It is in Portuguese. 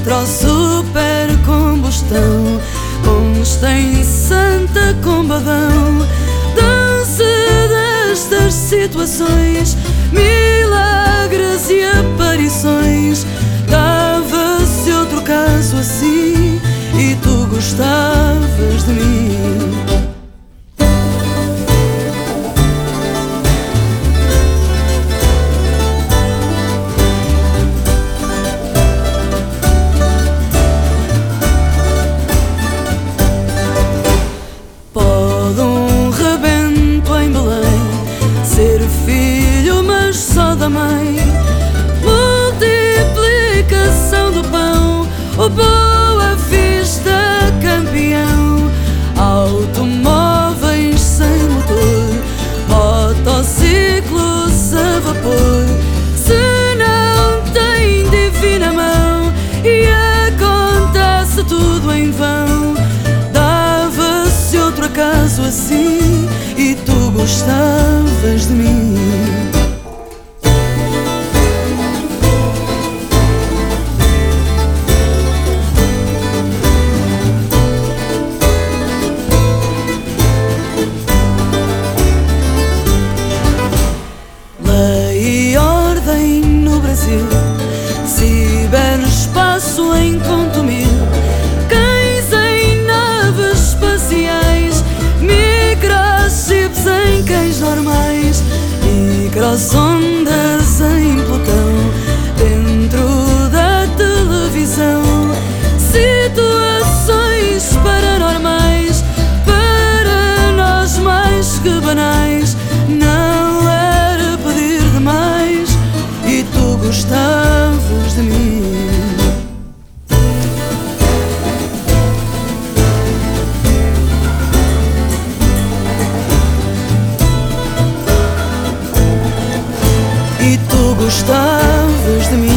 hidro, super combustão, consta em santa combadão, dança destas situações, mãe. Multiplicação do pão. O Boa Vista campeão Automóveis sem motor Motociclos a vapor Se não tem divina mão E acontece tudo em vão Dava-se outro acaso assim E tu gostavas de mim Microsondas em Plutão Dentro da televisão Situações paranormais Para nós mais que banais gostavas de mim. tu gostavas de mim.